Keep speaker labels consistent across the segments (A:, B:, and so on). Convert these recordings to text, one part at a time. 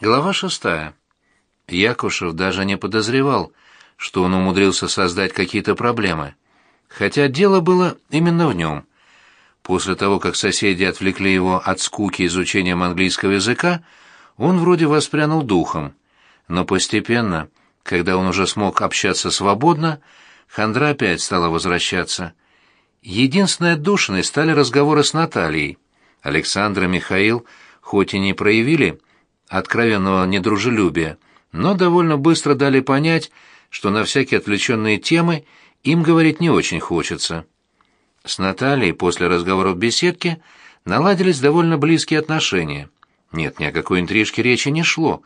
A: Глава шестая. Якушев даже не подозревал, что он умудрился создать какие-то проблемы. Хотя дело было именно в нем. После того, как соседи отвлекли его от скуки изучением английского языка, он вроде воспрянул духом. Но постепенно, когда он уже смог общаться свободно, хандра опять стала возвращаться. Единственной отдушиной стали разговоры с Натальей. Александр и Михаил хоть и не проявили откровенного недружелюбия, но довольно быстро дали понять, что на всякие отвлеченные темы им говорить не очень хочется. С Натальей после разговора в беседке наладились довольно близкие отношения. Нет, ни о какой интрижке речи не шло.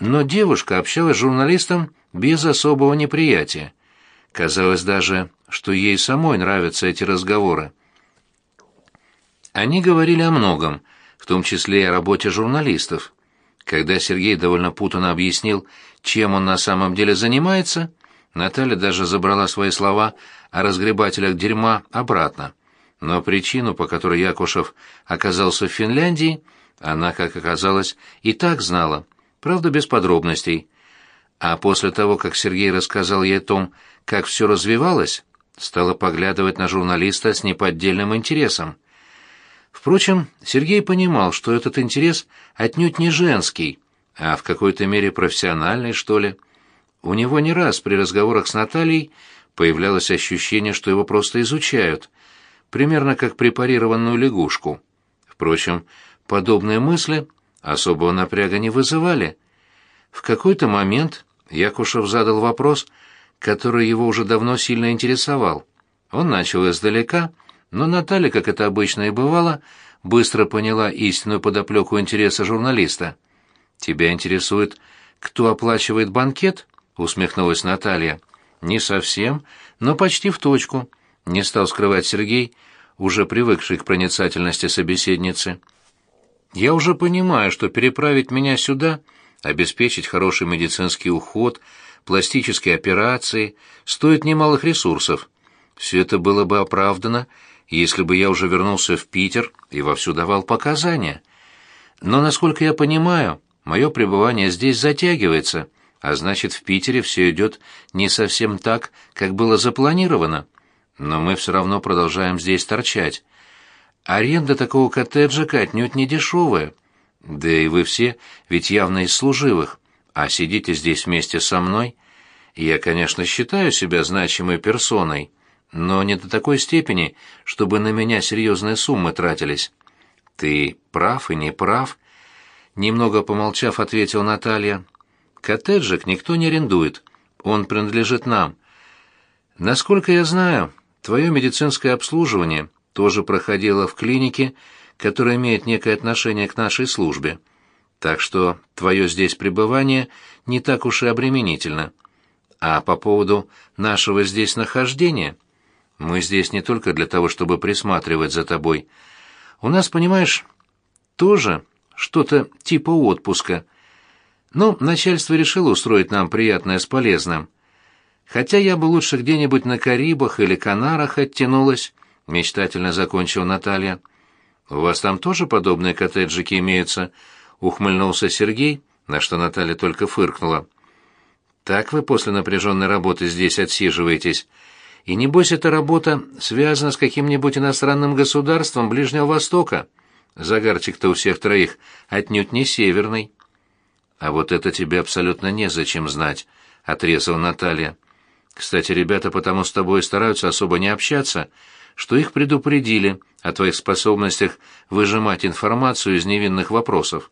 A: Но девушка общалась с журналистом без особого неприятия. Казалось даже, что ей самой нравятся эти разговоры. Они говорили о многом, в том числе и о работе журналистов. Когда Сергей довольно путанно объяснил, чем он на самом деле занимается, Наталья даже забрала свои слова о разгребателях дерьма обратно. Но причину, по которой Якушев оказался в Финляндии, она, как оказалось, и так знала, правда, без подробностей. А после того, как Сергей рассказал ей о том, как все развивалось, стала поглядывать на журналиста с неподдельным интересом. Впрочем, Сергей понимал, что этот интерес отнюдь не женский, а в какой-то мере профессиональный, что ли. У него не раз при разговорах с Натальей появлялось ощущение, что его просто изучают, примерно как препарированную лягушку. Впрочем, подобные мысли особого напряга не вызывали. В какой-то момент Якушев задал вопрос, который его уже давно сильно интересовал. Он начал издалека — но Наталья, как это обычно и бывало, быстро поняла истинную подоплеку интереса журналиста. «Тебя интересует, кто оплачивает банкет?» — усмехнулась Наталья. «Не совсем, но почти в точку», — не стал скрывать Сергей, уже привыкший к проницательности собеседницы. «Я уже понимаю, что переправить меня сюда, обеспечить хороший медицинский уход, пластические операции, стоит немалых ресурсов. Все это было бы оправдано, если бы я уже вернулся в Питер и вовсю давал показания. Но, насколько я понимаю, мое пребывание здесь затягивается, а значит, в Питере все идет не совсем так, как было запланировано. Но мы все равно продолжаем здесь торчать. Аренда такого коттеджика отнюдь не дешевая. Да и вы все ведь явно из служивых, а сидите здесь вместе со мной. Я, конечно, считаю себя значимой персоной, но не до такой степени, чтобы на меня серьезные суммы тратились. Ты прав и не прав, немного помолчав, ответил Наталья. Коттеджик никто не арендует. Он принадлежит нам. Насколько я знаю, твое медицинское обслуживание тоже проходило в клинике, которая имеет некое отношение к нашей службе. Так что твое здесь пребывание не так уж и обременительно. А по поводу нашего здесь нахождения, мы здесь не только для того, чтобы присматривать за тобой. У нас, понимаешь, тоже что-то типа отпуска. Но начальство решило устроить нам приятное с полезным. Хотя я бы лучше где-нибудь на Карибах или Канарах оттянулась, мечтательно закончила Наталья. У вас там тоже подобные коттеджики имеются? ухмыльнулся Сергей, на что Наталья только фыркнула. Так вы после напряженной работы здесь отсиживаетесь? И небось эта работа связана с каким-нибудь иностранным государством Ближнего Востока. Загарчик-то у всех троих отнюдь не северный. А вот это тебе абсолютно незачем знать, отрезала Наталья. Кстати, ребята потому с тобой стараются особо не общаться, что их предупредили о твоих способностях выжимать информацию из невинных вопросов.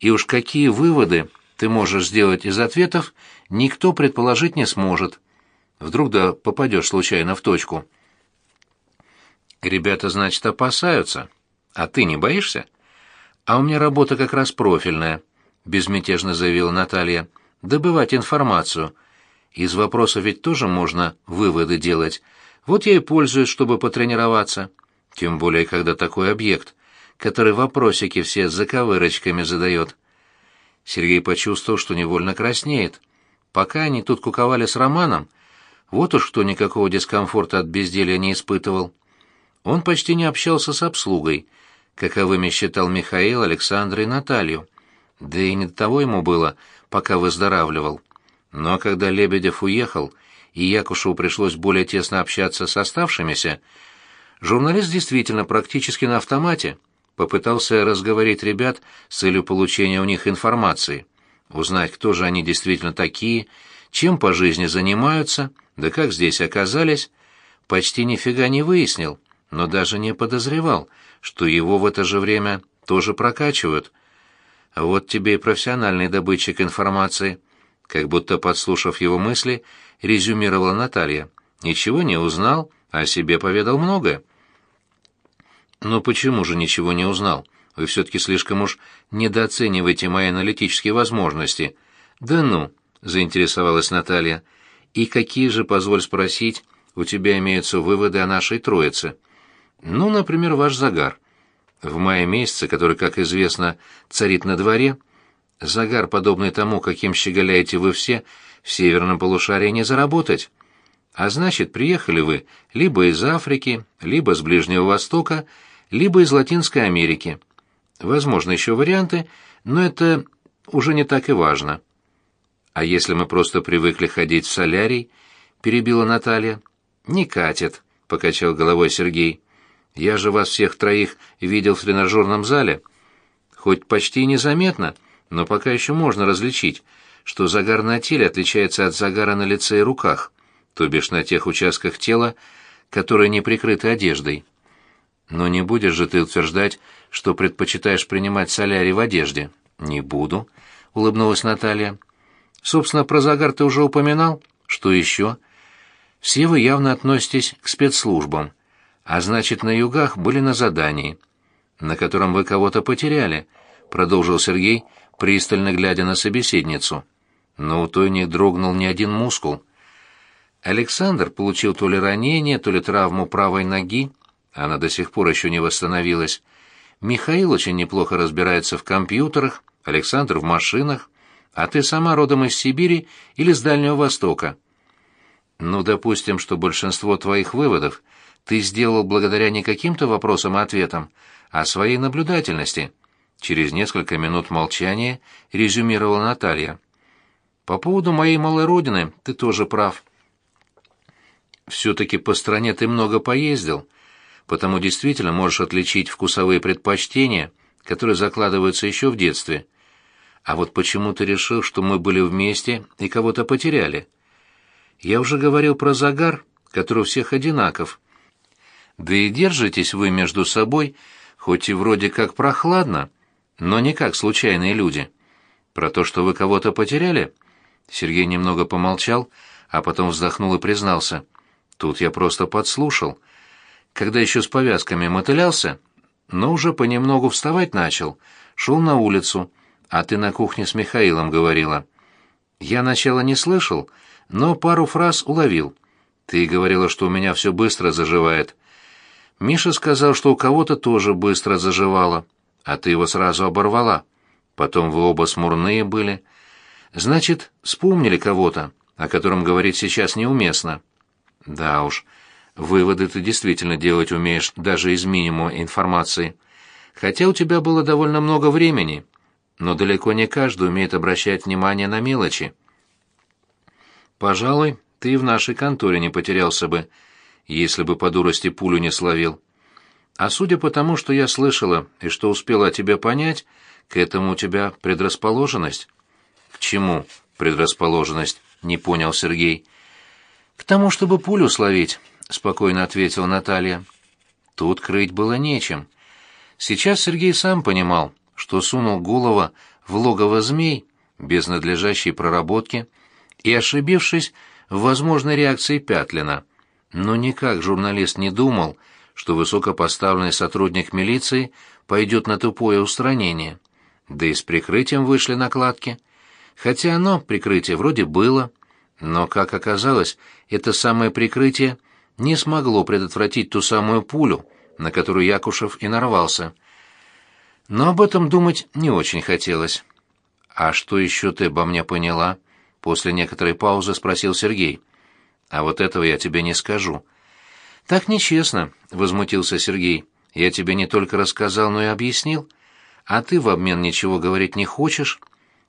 A: И уж какие выводы ты можешь сделать из ответов, никто предположить не сможет. Вдруг да попадешь случайно в точку. Ребята, значит, опасаются. А ты не боишься? А у меня работа как раз профильная, безмятежно заявила Наталья. Добывать информацию. Из вопросов ведь тоже можно выводы делать. Вот я и пользуюсь, чтобы потренироваться. Тем более, когда такой объект, который вопросики все с заковырочками задает. Сергей почувствовал, что невольно краснеет. Пока они тут куковали с Романом, вот уж кто никакого дискомфорта от безделья не испытывал. Он почти не общался с обслугой, каковыми считал Михаил, Александра и Наталью. Да и не до того ему было, пока выздоравливал. Но когда Лебедев уехал, и Якушеву пришлось более тесно общаться с оставшимися, журналист действительно практически на автомате попытался разговорить ребят с целью получения у них информации, узнать, кто же они действительно такие, чем по жизни занимаются, да как здесь оказались, почти нифига не выяснил, но даже не подозревал, что его в это же время тоже прокачивают. Вот тебе и профессиональный добытчик информации, как будто подслушав его мысли, резюмировала Наталья. Ничего не узнал, а о себе поведал многое. Но почему же ничего не узнал? Вы все-таки слишком уж недооцениваете мои аналитические возможности. Да ну, заинтересовалась Наталья. И какие же, позволь спросить, у тебя имеются выводы о нашей троице? Ну, например, ваш загар. В мае месяце, который, как известно, царит на дворе, загар, подобный тому, каким щеголяете вы все, в северном полушарии не заработать. А значит, приехали вы либо из Африки, либо с Ближнего Востока, либо из Латинской Америки. Возможно, еще варианты, но это уже не так и важно. А если мы просто привыкли ходить в солярий, перебила Наталья. Не катит, покачал головой Сергей. Я же вас всех троих видел в тренажерном зале. Хоть почти незаметно, но пока еще можно различить, что загар на теле отличается от загара на лице и руках, то бишь на тех участках тела, которые не прикрыты одеждой. Но не будешь же ты утверждать, что предпочитаешь принимать солярий в одежде? Не буду, улыбнулась Наталья. Собственно, про загар ты уже упоминал. Что еще? Все вы явно относитесь к спецслужбам, а значит, на югах были на задании, на котором вы кого-то потеряли, продолжил Сергей, пристально глядя на собеседницу. Но у той не дрогнул ни один мускул. Александр получил то ли ранение, то ли травму правой ноги, она до сих пор еще не восстановилась. Михаил очень неплохо разбирается в компьютерах, Александр в машинах, а ты сама родом из Сибири или с Дальнего Востока. Ну, допустим, что большинство твоих выводов ты сделал благодаря не каким-то вопросам и ответам, а своей наблюдательности. Через несколько минут молчания резюмировала Наталья. По поводу моей малой родины ты тоже прав. Все-таки по стране ты много поездил, потому действительно можешь отличить вкусовые предпочтения, которые закладываются еще в детстве. А вот почему ты решил, что мы были вместе и кого-то потеряли? Я уже говорил про загар, который у всех одинаков. Да и держитесь вы между собой, хоть и вроде как прохладно, но не как случайные люди. Про то, что вы кого-то потеряли? Сергей немного помолчал, а потом вздохнул и признался. Тут я просто подслушал когда еще с повязками мотылялся, но уже понемногу вставать начал, шел на улицу, а ты на кухне с Михаилом говорила. Я начала не слышал, но пару фраз уловил. Ты говорила, что у меня все быстро заживает. Миша сказал, что у кого-то тоже быстро заживало, а ты его сразу оборвала. Потом вы оба смурные были. Значит, вспомнили кого-то, о котором говорить сейчас неуместно. Да уж, Выводы ты действительно делать умеешь даже из минимума информации. Хотя у тебя было довольно много времени, но далеко не каждый умеет обращать внимание на мелочи. Пожалуй, ты в нашей конторе не потерялся бы, если бы по дурости пулю не словил. А судя по тому, что я слышала и что успела о тебе понять, к этому у тебя предрасположенность. К чему предрасположенность? Не понял Сергей. К тому, чтобы пулю словить. — спокойно ответила Наталья. Тут крыть было нечем. Сейчас Сергей сам понимал, что сунул голову в логово змей без надлежащей проработки и, ошибившись в возможной реакции Пятлина. Но никак журналист не думал, что высокопоставленный сотрудник милиции пойдет на тупое устранение. Да и с прикрытием вышли накладки. Хотя оно, прикрытие, вроде было, но, как оказалось, это самое прикрытие не смогло предотвратить ту самую пулю, на которую Якушев и нарвался. Но об этом думать не очень хотелось. «А что еще ты обо мне поняла?» После некоторой паузы спросил Сергей. «А вот этого я тебе не скажу». «Так нечестно», — возмутился Сергей. «Я тебе не только рассказал, но и объяснил. а ты в обмен ничего говорить не хочешь.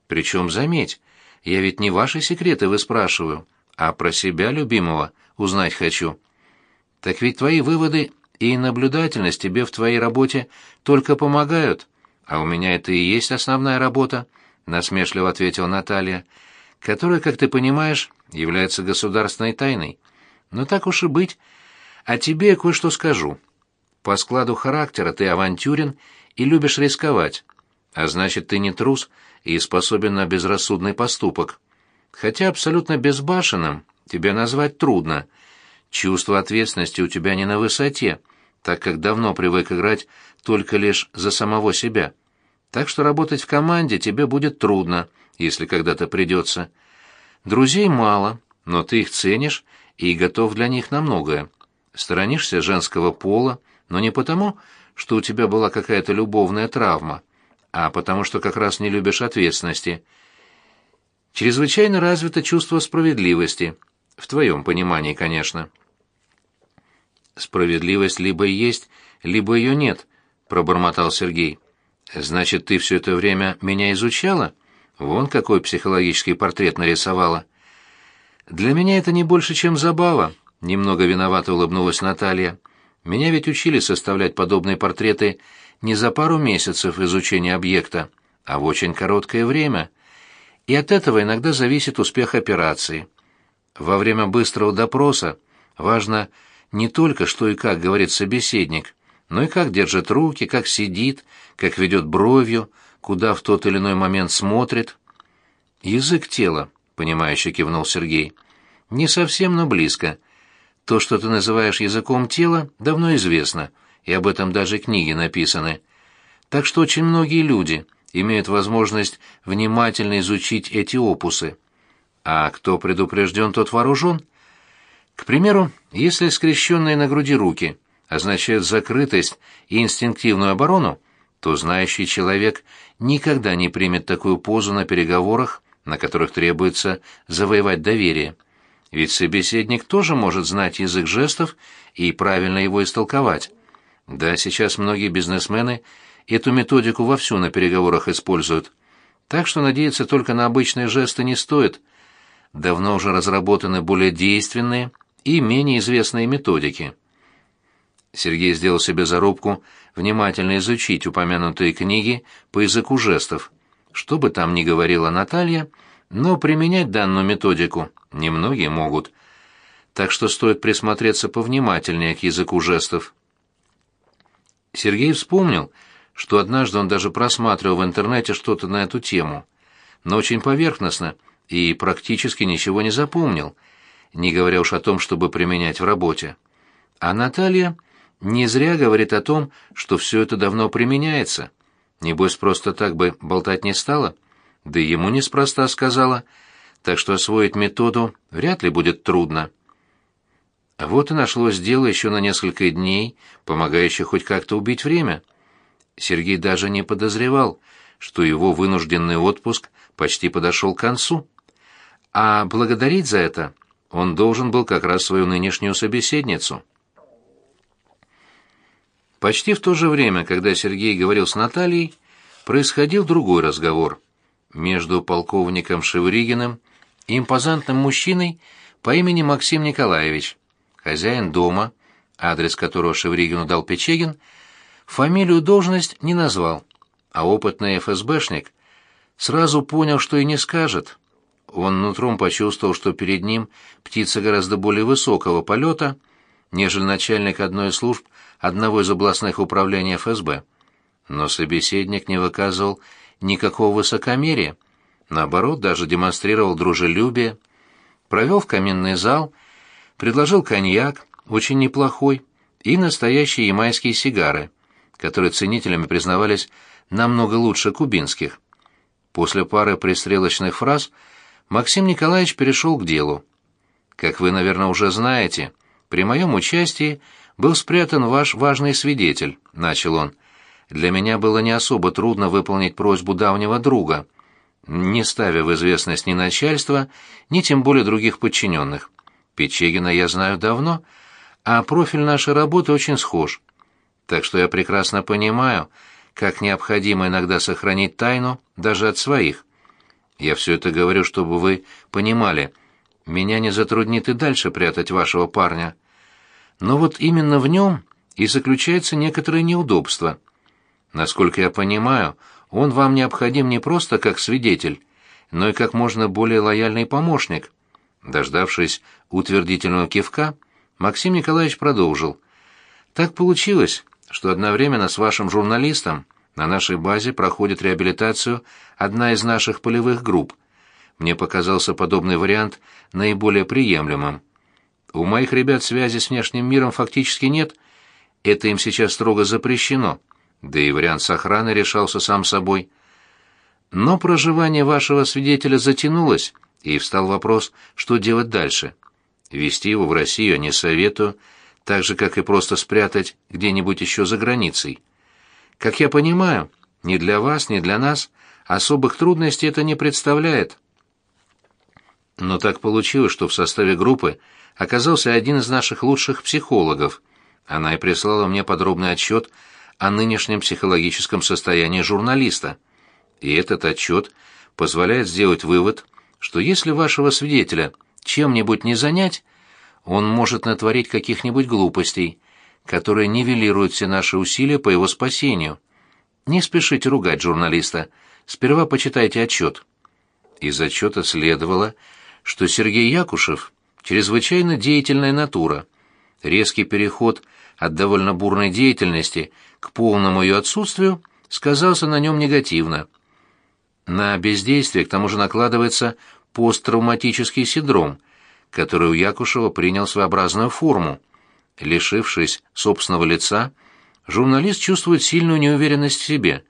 A: Причем, заметь, я ведь не ваши секреты выспрашиваю, а про себя, любимого, узнать хочу. Так ведь твои выводы и наблюдательность тебе в твоей работе только помогают, а у меня это и есть основная работа, насмешливо ответила Наталья, которая, как ты понимаешь, является государственной тайной. Но так уж и быть. А тебе кое-что скажу. По складу характера ты авантюрен и любишь рисковать, а значит, ты не трус и способен на безрассудный поступок. Хотя абсолютно безбашенным тебя назвать трудно. Чувство ответственности у тебя не на высоте, так как давно привык играть только лишь за самого себя. Так что работать в команде тебе будет трудно, если когда-то придется. Друзей мало, но ты их ценишь и готов для них на многое. Сторонишься женского пола, но не потому, что у тебя была какая-то любовная травма, а потому что как раз не любишь ответственности. Чрезвычайно развито чувство справедливости, в твоем понимании, конечно. Справедливость либо есть, либо ее нет, пробормотал Сергей. Значит, ты все это время меня изучала? Вон какой психологический портрет нарисовала. Для меня это не больше, чем забава, немного виновато улыбнулась Наталья. Меня ведь учили составлять подобные портреты не за пару месяцев изучения объекта, а в очень короткое время. И от этого иногда зависит успех операции. Во время быстрого допроса важно не только что и как говорит собеседник, но и как держит руки, как сидит, как ведет бровью, куда в тот или иной момент смотрит. «Язык тела», — понимающе кивнул Сергей. «Не совсем, но близко. То, что ты называешь языком тела, давно известно, и об этом даже книги написаны. Так что очень многие люди имеют возможность внимательно изучить эти опусы. А кто предупрежден, тот вооружен. К примеру, если скрещенные на груди руки означают закрытость и инстинктивную оборону, то знающий человек никогда не примет такую позу на переговорах, на которых требуется завоевать доверие. Ведь собеседник тоже может знать язык жестов и правильно его истолковать. Да, сейчас многие бизнесмены эту методику вовсю на переговорах используют. Так что надеяться только на обычные жесты не стоит. Давно уже разработаны более действенные и менее известные методики. Сергей сделал себе зарубку внимательно изучить упомянутые книги по языку жестов. Что бы там ни говорила Наталья, но применять данную методику немногие могут. Так что стоит присмотреться повнимательнее к языку жестов. Сергей вспомнил, что однажды он даже просматривал в интернете что-то на эту тему, но очень поверхностно и практически ничего не запомнил, не говоря уж о том, чтобы применять в работе. А Наталья не зря говорит о том, что все это давно применяется. Небось, просто так бы болтать не стала. Да ему неспроста сказала, так что освоить методу вряд ли будет трудно. Вот и нашлось дело еще на несколько дней, помогающее хоть как-то убить время. Сергей даже не подозревал, что его вынужденный отпуск почти подошел к концу. А благодарить за это он должен был как раз свою нынешнюю собеседницу. Почти в то же время, когда Сергей говорил с Натальей, происходил другой разговор между полковником Шевригиным и импозантным мужчиной по имени Максим Николаевич. Хозяин дома, адрес которого Шевригину дал Печегин, фамилию должность не назвал, а опытный ФСБшник сразу понял, что и не скажет. Он нутром почувствовал, что перед ним птица гораздо более высокого полета, нежели начальник одной из служб одного из областных управлений ФСБ. Но собеседник не выказывал никакого высокомерия, наоборот, даже демонстрировал дружелюбие, провел в каминный зал, предложил коньяк, очень неплохой, и настоящие ямайские сигары, которые ценителями признавались намного лучше кубинских. После пары пристрелочных фраз Максим Николаевич перешел к делу. Как вы, наверное, уже знаете, при моем участии был спрятан ваш важный свидетель, начал он. Для меня было не особо трудно выполнить просьбу давнего друга, не ставя в известность ни начальства, ни тем более других подчиненных. Печегина я знаю давно, а профиль нашей работы очень схож. Так что я прекрасно понимаю, как необходимо иногда сохранить тайну даже от своих. Я все это говорю, чтобы вы понимали, меня не затруднит и дальше прятать вашего парня. Но вот именно в нем и заключается некоторое неудобство. Насколько я понимаю, он вам необходим не просто как свидетель, но и как можно более лояльный помощник. Дождавшись утвердительного кивка, Максим Николаевич продолжил. Так получилось, что одновременно с вашим журналистом на нашей базе проходит реабилитацию одна из наших полевых групп. Мне показался подобный вариант наиболее приемлемым. У моих ребят связи с внешним миром фактически нет, это им сейчас строго запрещено, да и вариант с охраной решался сам собой. Но проживание вашего свидетеля затянулось, и встал вопрос, что делать дальше. Вести его в Россию не советую, так же, как и просто спрятать где-нибудь еще за границей. Как я понимаю, ни для вас, ни для нас особых трудностей это не представляет. Но так получилось, что в составе группы оказался один из наших лучших психологов. Она и прислала мне подробный отчет о нынешнем психологическом состоянии журналиста. И этот отчет позволяет сделать вывод, что если вашего свидетеля чем-нибудь не занять, он может натворить каких-нибудь глупостей, которые нивелируют все наши усилия по его спасению. Не спешите ругать журналиста. Сперва почитайте отчет. Из отчета следовало, что Сергей Якушев — чрезвычайно деятельная натура. Резкий переход от довольно бурной деятельности к полному ее отсутствию сказался на нем негативно. На бездействие к тому же накладывается посттравматический синдром, который у Якушева принял своеобразную форму. Лишившись собственного лица, журналист чувствует сильную неуверенность в себе.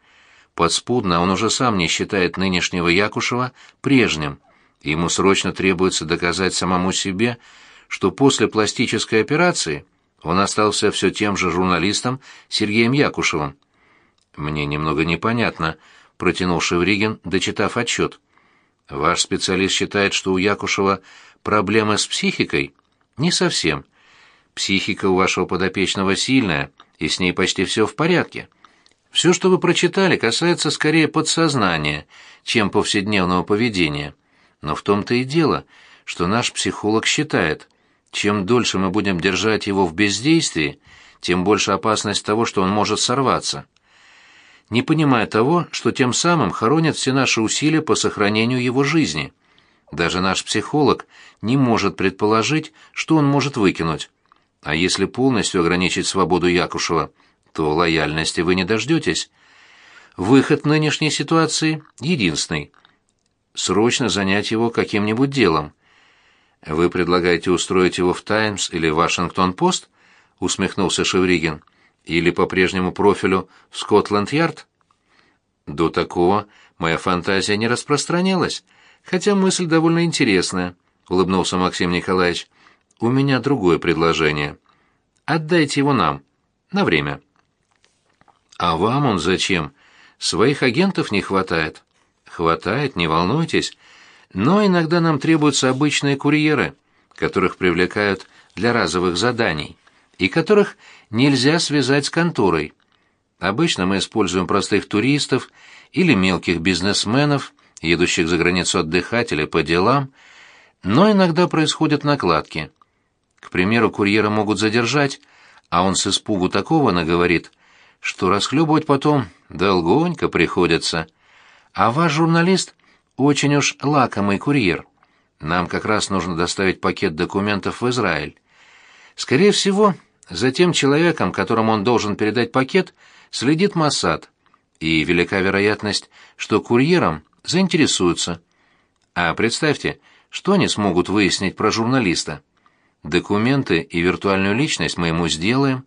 A: Подспудно он уже сам не считает нынешнего Якушева прежним. Ему срочно требуется доказать самому себе, что после пластической операции он остался все тем же журналистом Сергеем Якушевым. «Мне немного непонятно», — протянул Шевригин, дочитав отчет. «Ваш специалист считает, что у Якушева проблемы с психикой?» «Не совсем. Психика у вашего подопечного сильная, и с ней почти все в порядке. Все, что вы прочитали, касается скорее подсознания, чем повседневного поведения. Но в том-то и дело, что наш психолог считает, чем дольше мы будем держать его в бездействии, тем больше опасность того, что он может сорваться. Не понимая того, что тем самым хоронят все наши усилия по сохранению его жизни. Даже наш психолог не может предположить, что он может выкинуть. А если полностью ограничить свободу Якушева, то лояльности вы не дождетесь. Выход нынешней ситуации единственный. Срочно занять его каким-нибудь делом. Вы предлагаете устроить его в «Таймс» или «Вашингтон-Пост»? усмехнулся Шевригин. Или по прежнему профилю в Скотланд-Ярд? До такого моя фантазия не распространялась, хотя мысль довольно интересная, улыбнулся Максим Николаевич. У меня другое предложение. Отдайте его нам. На время. А вам он зачем? Своих агентов не хватает. Хватает, не волнуйтесь. Но иногда нам требуются обычные курьеры, которых привлекают для разовых заданий, и которых нельзя связать с конторой. Обычно мы используем простых туристов или мелких бизнесменов, едущих за границу отдыхать или по делам, но иногда происходят накладки. К примеру, курьера могут задержать, а он с испугу такого наговорит, что расхлебывать потом долгонько приходится. А ваш журналист очень уж лакомый курьер. Нам как раз нужно доставить пакет документов в Израиль. Скорее всего, за тем человеком, которому он должен передать пакет, следит Моссад, и велика вероятность, что курьером заинтересуются. А представьте, что они смогут выяснить про журналиста. Документы и виртуальную личность мы ему сделаем,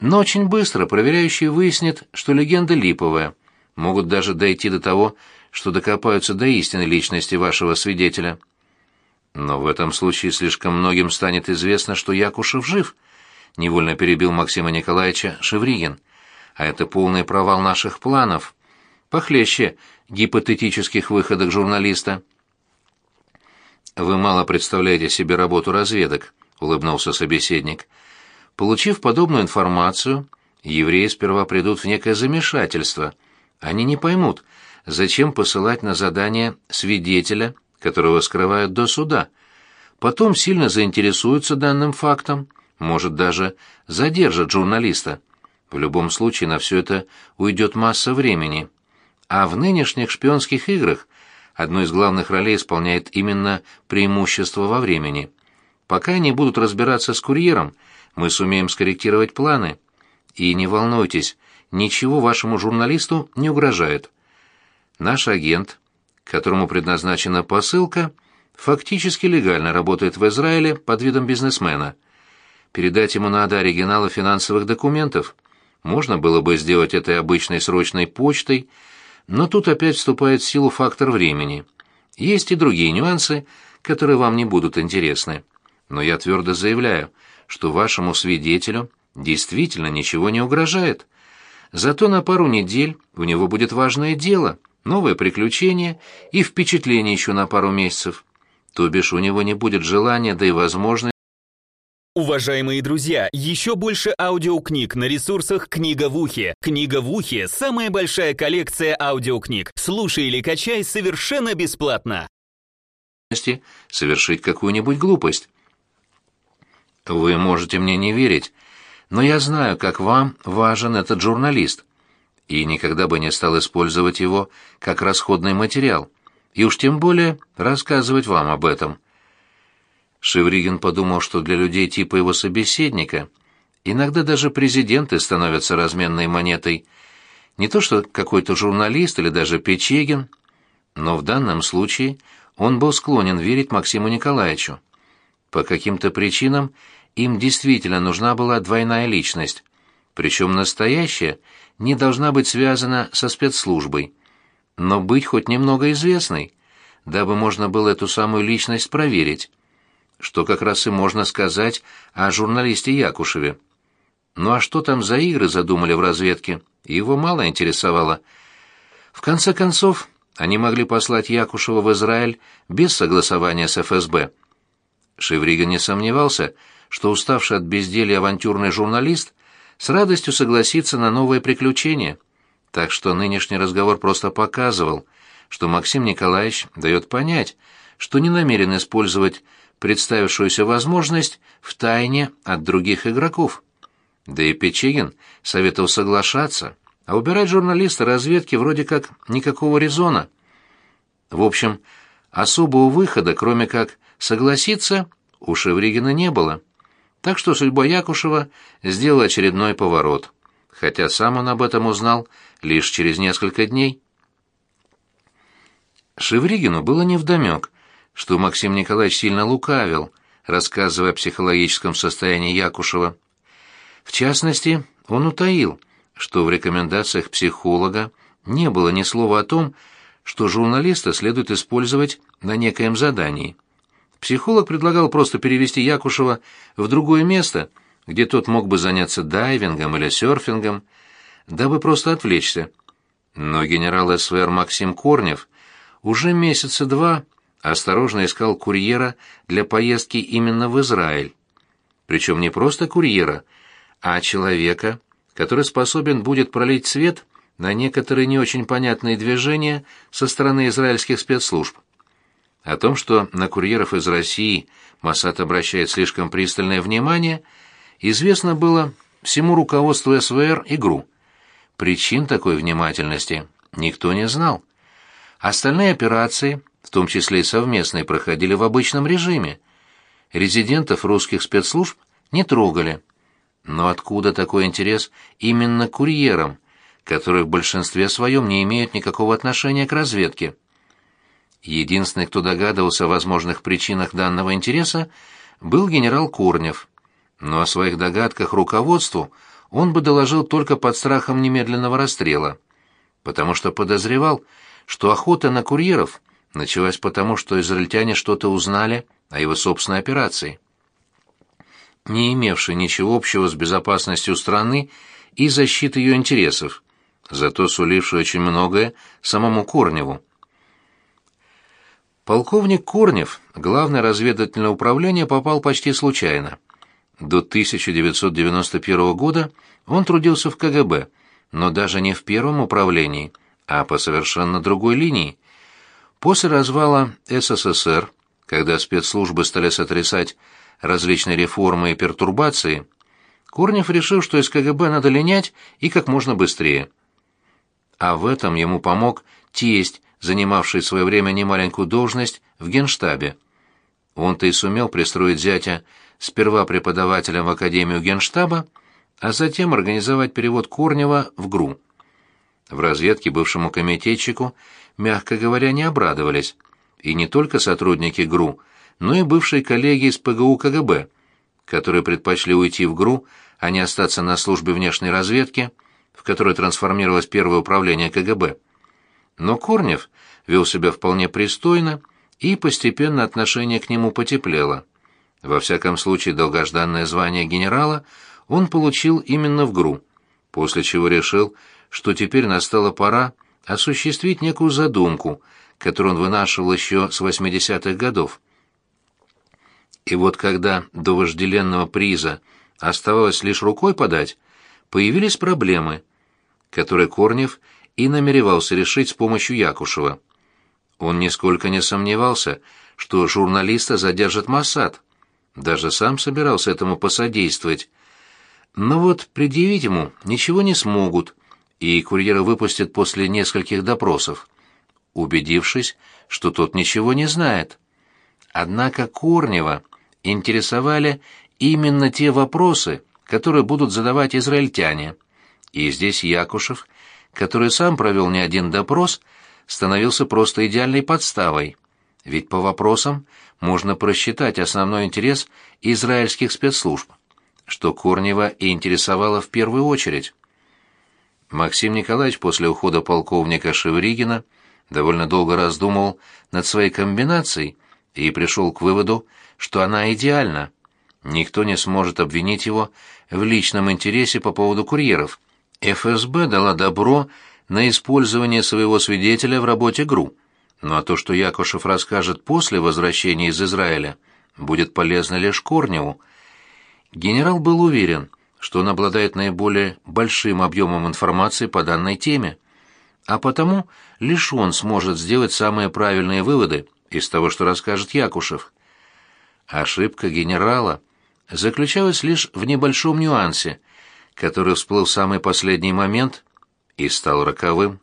A: но очень быстро проверяющий выяснит, что легенда липовая. Могут даже дойти до того, что докопаются до истинной личности вашего свидетеля. Но в этом случае слишком многим станет известно, что Якушев жив, невольно перебил Максима Николаевича Шевригин. А это полный провал наших планов. Похлеще гипотетических выходок журналиста. Вы мало представляете себе работу разведок, улыбнулся собеседник. Получив подобную информацию, евреи сперва придут в некое замешательство. Они не поймут, зачем посылать на задание свидетеля, которого скрывают до суда. Потом сильно заинтересуются данным фактом, может, даже задержат журналиста. В любом случае на все это уйдет масса времени. А в нынешних шпионских играх одну из главных ролей исполняет именно преимущество во времени. Пока они будут разбираться с курьером, мы сумеем скорректировать планы. И не волнуйтесь, ничего вашему журналисту не угрожает. Наш агент, которому предназначена посылка, фактически легально работает в Израиле под видом бизнесмена. Передать ему надо оригиналы финансовых документов. Можно было бы сделать это обычной срочной почтой, но тут опять вступает в силу фактор времени. Есть и другие нюансы, которые вам не будут интересны. Но я твердо заявляю, что вашему свидетелю действительно ничего не угрожает. Зато на пару недель у него будет важное дело, новое приключение и впечатление еще на пару месяцев. То бишь у него не будет желания, да и возможности
B: Уважаемые друзья, еще больше аудиокниг на ресурсах «Книга в ухе». «Книга в ухе» — самая большая коллекция аудиокниг. Слушай или качай совершенно бесплатно.
A: совершить какую-нибудь глупость. Вы можете мне не верить, но я знаю, как вам важен этот журналист, и никогда бы не стал использовать его как расходный материал, и уж тем более рассказывать вам об этом. Шевригин подумал, что для людей типа его собеседника иногда даже президенты становятся разменной монетой. Не то что какой-то журналист или даже Печегин, но в данном случае он был склонен верить Максиму Николаевичу. По каким-то причинам им действительно нужна была двойная личность, причем настоящая не должна быть связана со спецслужбой, но быть хоть немного известной, дабы можно было эту самую личность проверить что как раз и можно сказать о журналисте Якушеве. Ну а что там за игры задумали в разведке, его мало интересовало. В конце концов, они могли послать Якушева в Израиль без согласования с ФСБ. Шеврига не сомневался, что уставший от безделья авантюрный журналист с радостью согласится на новые приключения. Так что нынешний разговор просто показывал, что Максим Николаевич дает понять, что не намерен использовать представившуюся возможность в тайне от других игроков. Да и Печегин советовал соглашаться, а убирать журналиста разведки вроде как никакого резона. В общем, особого выхода, кроме как согласиться, у Шевригина не было. Так что судьба Якушева сделала очередной поворот, хотя сам он об этом узнал лишь через несколько дней. Шевригину было невдомек, что Максим Николаевич сильно лукавил, рассказывая о психологическом состоянии Якушева. В частности, он утаил, что в рекомендациях психолога не было ни слова о том, что журналиста следует использовать на некоем задании. Психолог предлагал просто перевести Якушева в другое место, где тот мог бы заняться дайвингом или серфингом, дабы просто отвлечься. Но генерал СВР Максим Корнев уже месяца два осторожно искал курьера для поездки именно в Израиль. Причем не просто курьера, а человека, который способен будет пролить свет на некоторые не очень понятные движения со стороны израильских спецслужб. О том, что на курьеров из России Моссад обращает слишком пристальное внимание, известно было всему руководству СВР и ГРУ. Причин такой внимательности никто не знал. Остальные операции в том числе и совместные, проходили в обычном режиме. Резидентов русских спецслужб не трогали. Но откуда такой интерес именно к курьерам, которые в большинстве своем не имеют никакого отношения к разведке? Единственный, кто догадывался о возможных причинах данного интереса, был генерал Корнев. Но о своих догадках руководству он бы доложил только под страхом немедленного расстрела, потому что подозревал, что охота на курьеров началась потому, что израильтяне что-то узнали о его собственной операции, не имевшей ничего общего с безопасностью страны и защитой ее интересов, зато сулившей очень многое самому Корневу. Полковник Корнев, главное разведывательное управление, попал почти случайно. До 1991 года он трудился в КГБ, но даже не в первом управлении, а по совершенно другой линии. После развала СССР, когда спецслужбы стали сотрясать различные реформы и пертурбации, Корнев решил, что из КГБ надо линять и как можно быстрее. А в этом ему помог тесть, занимавший в свое время немаленькую должность в Генштабе. Он-то и сумел пристроить зятя сперва преподавателем в Академию Генштаба, а затем организовать перевод Корнева в ГРУ. В разведке бывшему комитетчику, мягко говоря, не обрадовались, и не только сотрудники ГРУ, но и бывшие коллеги из ПГУ КГБ, которые предпочли уйти в ГРУ, а не остаться на службе внешней разведки, в которой трансформировалось первое управление КГБ. Но Корнев вел себя вполне пристойно, и постепенно отношение к нему потеплело. Во всяком случае, долгожданное звание генерала он получил именно в ГРУ, после чего решил, что теперь настала пора осуществить некую задумку, которую он вынашивал еще с 80-х годов. И вот когда до вожделенного приза оставалось лишь рукой подать, появились проблемы, которые Корнев и намеревался решить с помощью Якушева. Он нисколько не сомневался, что журналиста задержит Моссад. Даже сам собирался этому посодействовать. Но вот предъявить ему ничего не смогут, и курьера выпустят после нескольких допросов, убедившись, что тот ничего не знает. Однако Корнева интересовали именно те вопросы, которые будут задавать израильтяне. И здесь Якушев, который сам провел не один допрос, становился просто идеальной подставой. Ведь по вопросам можно просчитать основной интерес израильских спецслужб, что Корнева и интересовало в первую очередь. Максим Николаевич после ухода полковника Шевригина довольно долго раздумывал над своей комбинацией и пришел к выводу, что она идеальна. Никто не сможет обвинить его в личном интересе по поводу курьеров. ФСБ дала добро на использование своего свидетеля в работе ГРУ. Ну а то, что Якушев расскажет после возвращения из Израиля, будет полезно лишь Корневу. Генерал был уверен, что он обладает наиболее большим объемом информации по данной теме, а потому лишь он сможет сделать самые правильные выводы из того, что расскажет Якушев. Ошибка генерала заключалась лишь в небольшом нюансе, который всплыл в самый последний момент и стал роковым.